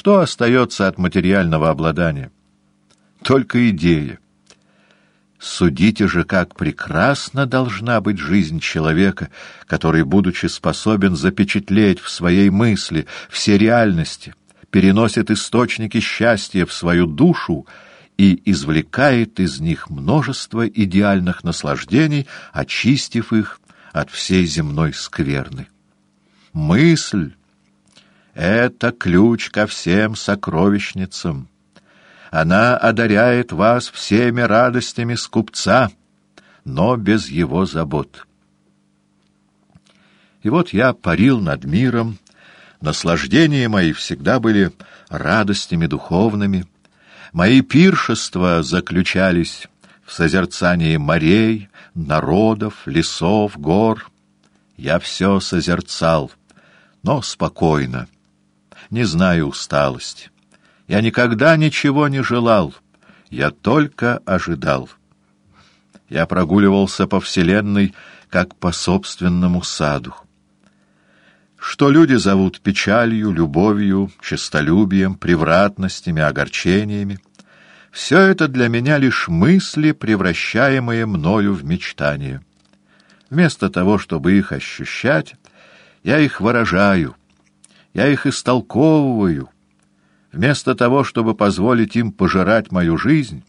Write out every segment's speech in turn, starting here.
Что остается от материального обладания? Только идея. Судите же, как прекрасна должна быть жизнь человека, который, будучи способен запечатлеть в своей мысли все реальности, переносит источники счастья в свою душу и извлекает из них множество идеальных наслаждений, очистив их от всей земной скверны. Мысль — это ключ ко всем сокровищницам. Она одаряет вас всеми радостями скупца, но без его забот. И вот я парил над миром, наслаждения мои всегда были радостями духовными, мои пиршества заключались в созерцании морей, народов, лесов, гор. Я все созерцал, но спокойно, не знаю усталости. Я никогда ничего не желал, я только ожидал. Я прогуливался по вселенной, как по собственному саду. Что люди зовут печалью, любовью, честолюбием, превратностями, огорчениями, все это для меня лишь мысли, превращаемые мною в мечтания. Вместо того, чтобы их ощущать, я их выражаю, я их истолковываю — Вместо того, чтобы позволить им пожирать мою жизнь,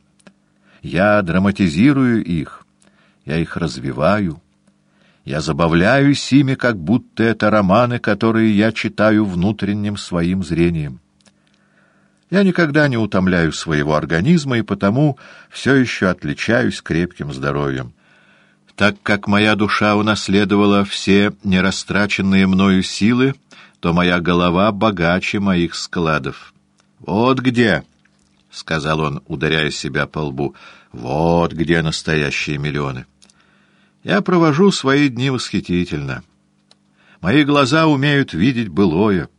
я драматизирую их, я их развиваю. Я забавляюсь ими, как будто это романы, которые я читаю внутренним своим зрением. Я никогда не утомляю своего организма и потому все еще отличаюсь крепким здоровьем. Так как моя душа унаследовала все нерастраченные мною силы, то моя голова богаче моих складов. «Вот где», — сказал он, ударяя себя по лбу, — «вот где настоящие миллионы. Я провожу свои дни восхитительно. Мои глаза умеют видеть былое.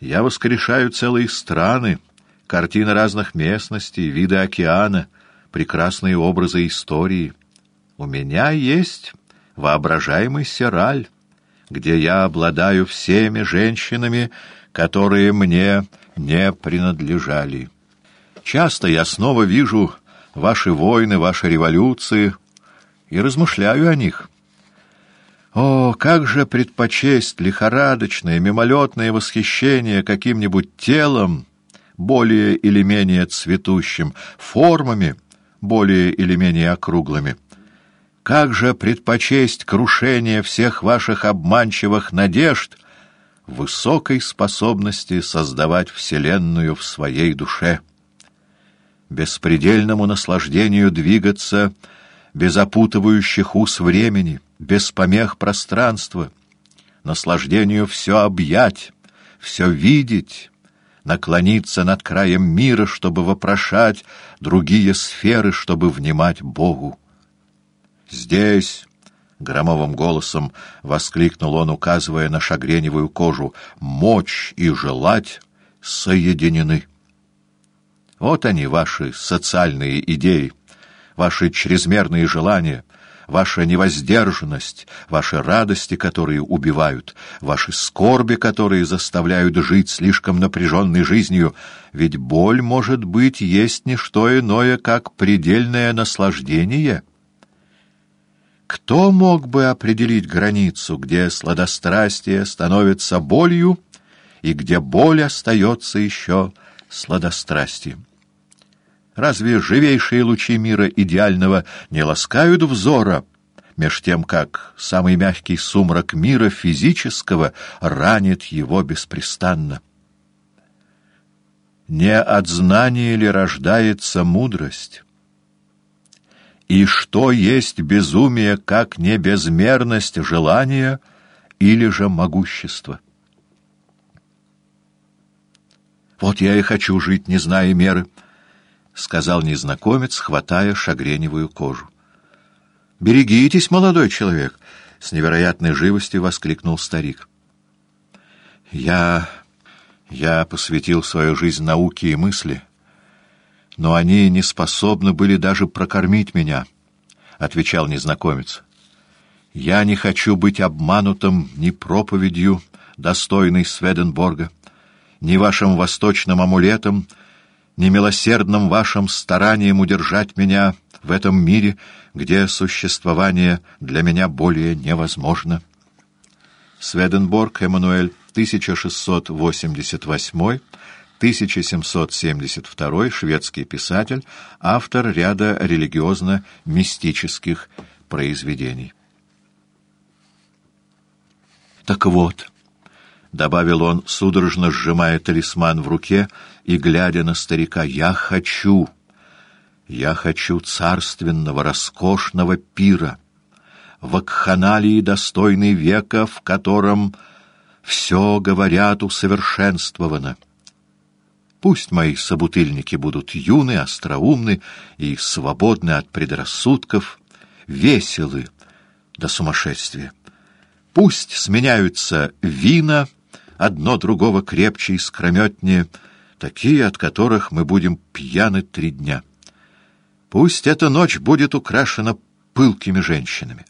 Я воскрешаю целые страны, картины разных местностей, виды океана, прекрасные образы истории. У меня есть воображаемый сераль, где я обладаю всеми женщинами, которые мне не принадлежали. Часто я снова вижу ваши войны, ваши революции и размышляю о них. О, как же предпочесть лихорадочное, мимолетное восхищение каким-нибудь телом, более или менее цветущим, формами, более или менее округлыми. Как же предпочесть крушение всех ваших обманчивых надежд — высокой способности создавать Вселенную в своей душе, беспредельному наслаждению двигаться без опутывающих ус времени, без помех пространства, наслаждению все объять, все видеть, наклониться над краем мира, чтобы вопрошать другие сферы, чтобы внимать Богу. Здесь Громовым голосом воскликнул он, указывая на шагреневую кожу. «Мочь и желать соединены». Вот они, ваши социальные идеи, ваши чрезмерные желания, ваша невоздержанность, ваши радости, которые убивают, ваши скорби, которые заставляют жить слишком напряженной жизнью, ведь боль, может быть, есть не что иное, как предельное наслаждение — кто мог бы определить границу, где сладострастие становится болью и где боль остается еще сладострастием? Разве живейшие лучи мира идеального не ласкают взора, меж тем, как самый мягкий сумрак мира физического ранит его беспрестанно? Не от знания ли рождается мудрость? И что есть безумие, как не безмерность желания или же могущество? «Вот я и хочу жить, не зная меры», — сказал незнакомец, хватая шагреневую кожу. «Берегитесь, молодой человек!» — с невероятной живостью воскликнул старик. «Я... я посвятил свою жизнь науке и мысли» но они не способны были даже прокормить меня, — отвечал незнакомец. Я не хочу быть обманутым ни проповедью, достойной Сведенборга, ни вашим восточным амулетом, ни милосердным вашим старанием удержать меня в этом мире, где существование для меня более невозможно. Сведенборг Эммануэль, 1688-1772, шведский писатель, автор ряда религиозно-мистических произведений. Так вот, — добавил он, судорожно сжимая талисман в руке и глядя на старика, — я хочу, я хочу царственного, роскошного пира, вакханалии достойный века, в котором все, говорят, усовершенствовано. Пусть мои собутыльники будут юны, остроумны и свободны от предрассудков, веселы до сумасшествия. Пусть сменяются вина, одно другого крепче и скрометнее, такие, от которых мы будем пьяны три дня. Пусть эта ночь будет украшена пылкими женщинами.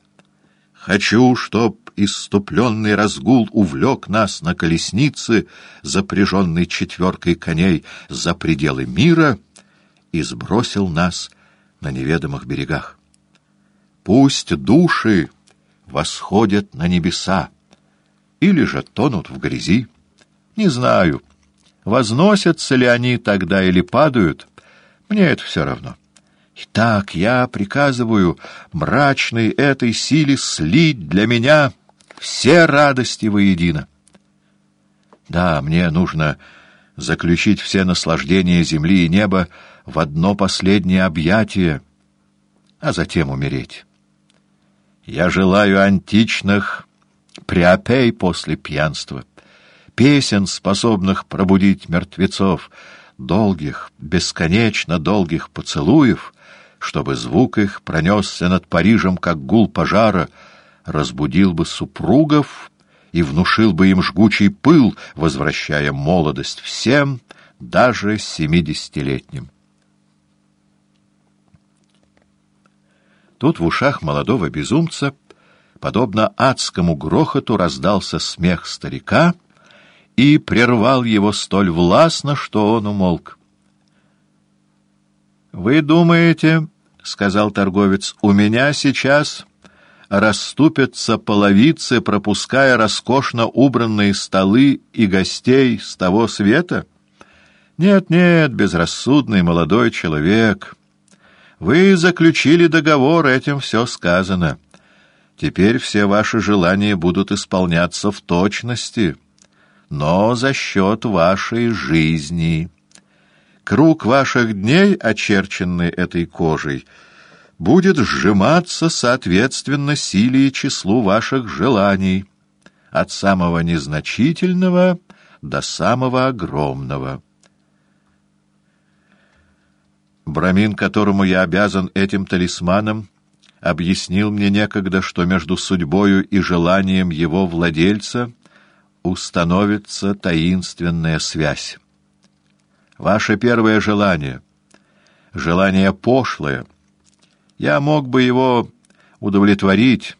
Хочу, чтоб иступленный разгул увлек нас на колеснице, запряженной четверкой коней, за пределы мира и сбросил нас на неведомых берегах. Пусть души восходят на небеса или же тонут в грязи. Не знаю, возносятся ли они тогда или падают, мне это все равно. Итак, я приказываю мрачной этой силе слить для меня все радости воедино. Да, мне нужно заключить все наслаждения земли и неба в одно последнее объятие, а затем умереть. Я желаю античных приопей после пьянства, песен, способных пробудить мертвецов, долгих, бесконечно долгих поцелуев, чтобы звук их пронесся над Парижем, как гул пожара, разбудил бы супругов и внушил бы им жгучий пыл, возвращая молодость всем, даже семидесятилетним. Тут в ушах молодого безумца, подобно адскому грохоту, раздался смех старика и прервал его столь властно, что он умолк. «Вы думаете, — сказал торговец, — у меня сейчас расступятся половицы, пропуская роскошно убранные столы и гостей с того света? Нет-нет, безрассудный молодой человек. Вы заключили договор, этим все сказано. Теперь все ваши желания будут исполняться в точности, но за счет вашей жизни». Круг ваших дней, очерченный этой кожей, будет сжиматься соответственно силе и числу ваших желаний, от самого незначительного до самого огромного. Брамин, которому я обязан этим талисманом, объяснил мне некогда, что между судьбою и желанием его владельца установится таинственная связь. Ваше первое желание, желание пошлое, я мог бы его удовлетворить,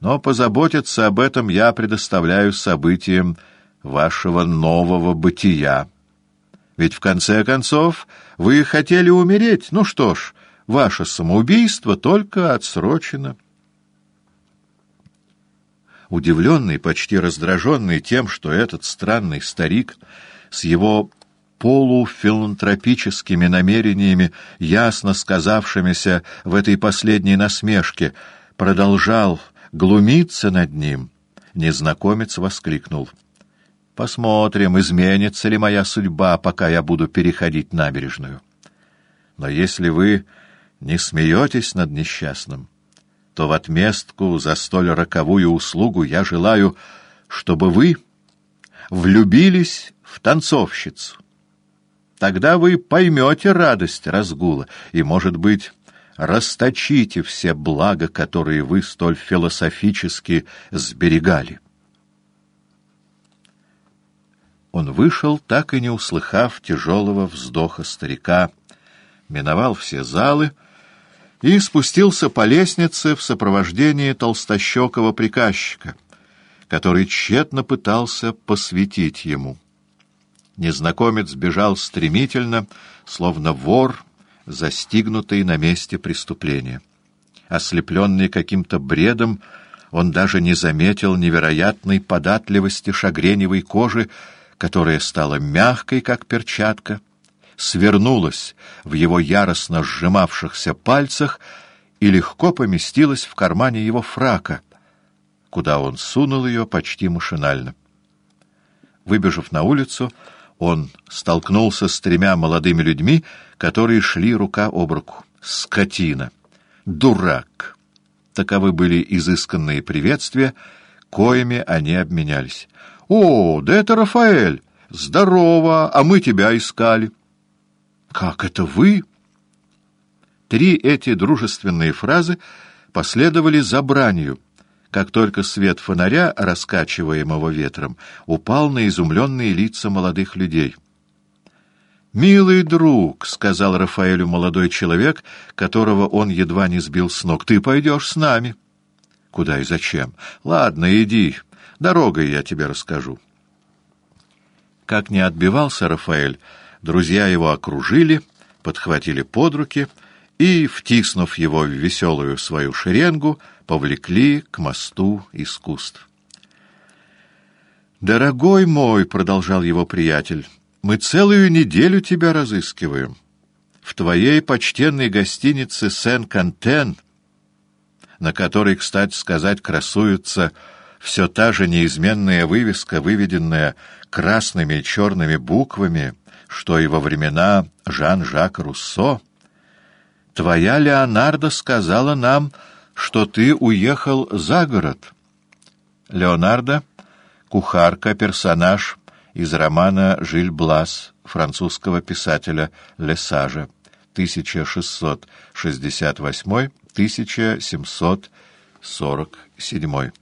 но позаботиться об этом я предоставляю событиям вашего нового бытия. Ведь в конце концов вы хотели умереть. Ну что ж, ваше самоубийство только отсрочено. Удивленный, почти раздраженный тем, что этот странный старик с его полуфилантропическими намерениями, ясно сказавшимися в этой последней насмешке, продолжал глумиться над ним, незнакомец воскликнул. «Посмотрим, изменится ли моя судьба, пока я буду переходить набережную. Но если вы не смеетесь над несчастным, то в отместку за столь роковую услугу я желаю, чтобы вы влюбились в танцовщицу». Тогда вы поймете радость разгула и, может быть, расточите все блага, которые вы столь философически сберегали. Он вышел, так и не услыхав тяжелого вздоха старика, миновал все залы и спустился по лестнице в сопровождении толстощекого приказчика, который тщетно пытался посвятить ему. Незнакомец бежал стремительно, словно вор, застигнутый на месте преступления. Ослепленный каким-то бредом, он даже не заметил невероятной податливости шагреневой кожи, которая стала мягкой, как перчатка, свернулась в его яростно сжимавшихся пальцах и легко поместилась в кармане его фрака, куда он сунул ее почти машинально. Выбежав на улицу, он столкнулся с тремя молодыми людьми, которые шли рука об руку. «Скотина! Дурак!» Таковы были изысканные приветствия, коими они обменялись. «О, да это Рафаэль! Здорово! А мы тебя искали!» «Как это вы?» Три эти дружественные фразы последовали за бранью, как только свет фонаря, раскачиваемого ветром, упал на изумленные лица молодых людей. «Милый друг», — сказал Рафаэлю молодой человек, которого он едва не сбил с ног, — «ты пойдешь с нами». «Куда и зачем? Ладно, иди, дорогой я тебе расскажу». Как не отбивался Рафаэль, друзья его окружили, подхватили под руки и, втиснув его в веселую свою шеренгу, повлекли к мосту искусств. «Дорогой мой», — продолжал его приятель, — «мы целую неделю тебя разыскиваем. В твоей почтенной гостинице Сен-Кантен, на которой, кстати сказать, красуется все та же неизменная вывеска, выведенная красными и черными буквами, что и во времена Жан-Жака Руссо, твоя Леонардо сказала нам, что ты уехал за город. Леонардо — кухарка, персонаж из романа «Жиль Блас» французского писателя Лесажа, 1668-1747.